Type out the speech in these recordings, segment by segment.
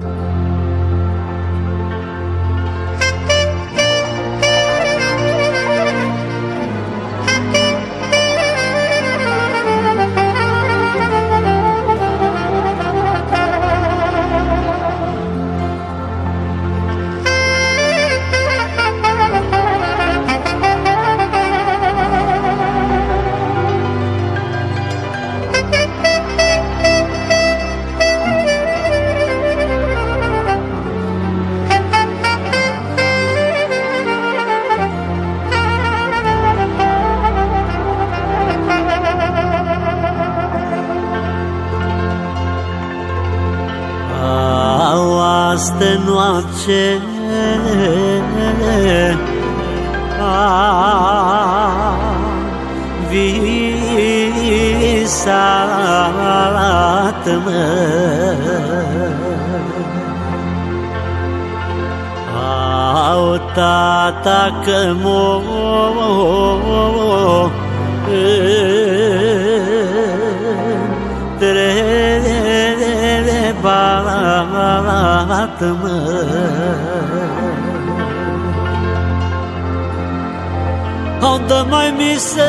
Bye. Noapte. A visat mă. Au tata că mor bahtımı Aldamaymışsın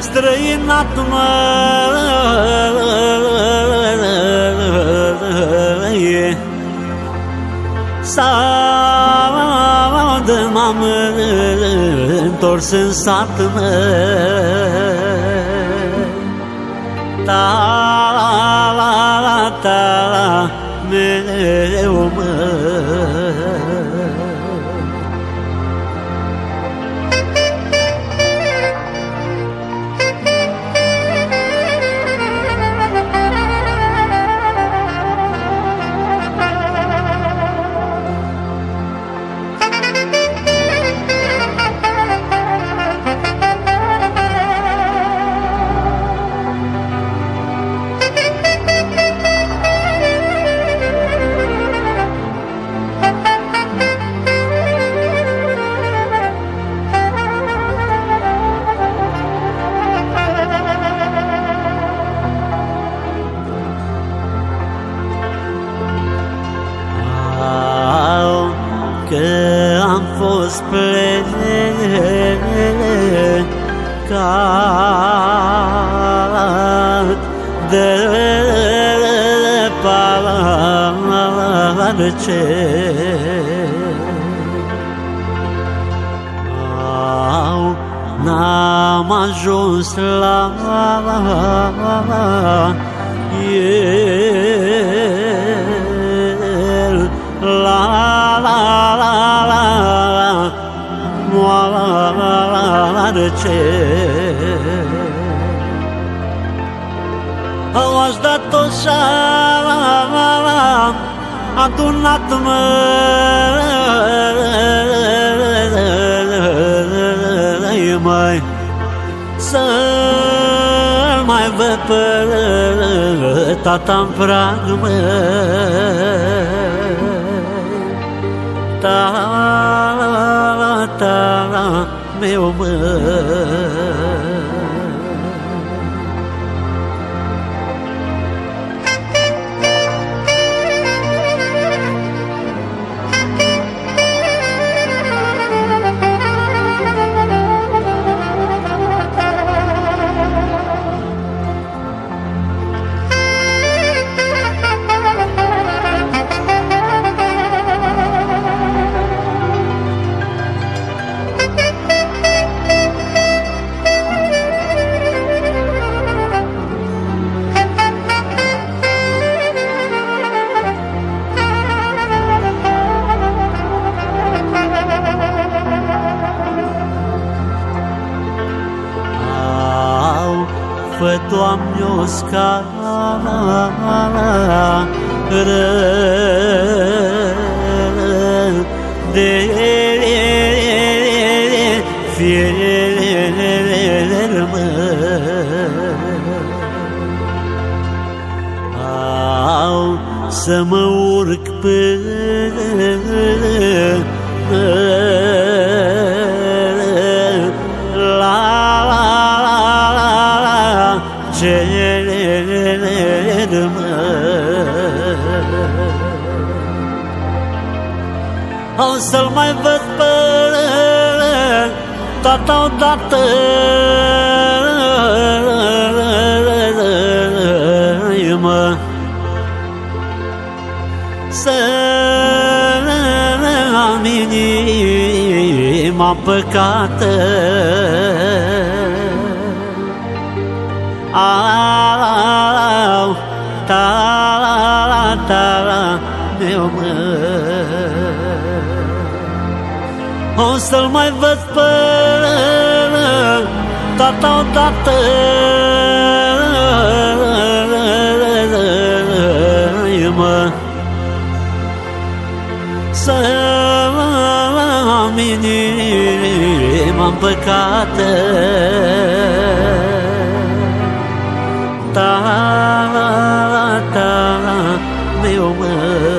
Strayın atma Sağdım amın Torsun satımı Daha Ta ta meu mă fost plecat de parce Au, n-am ajuns la el moarce Aș dat tot și-am adunat măi mai să mai văd pe tata-n prag măi. Tata meu măi Fă, Scară de fiermă. Au să mă urc până O să-l mai văd pe tata odată. Mă. Să am inima păcată. Au, ta, ta, meu mă O să-l mai văd pe tata odată. Mă Să am inima păcată Ta, ta, meu mă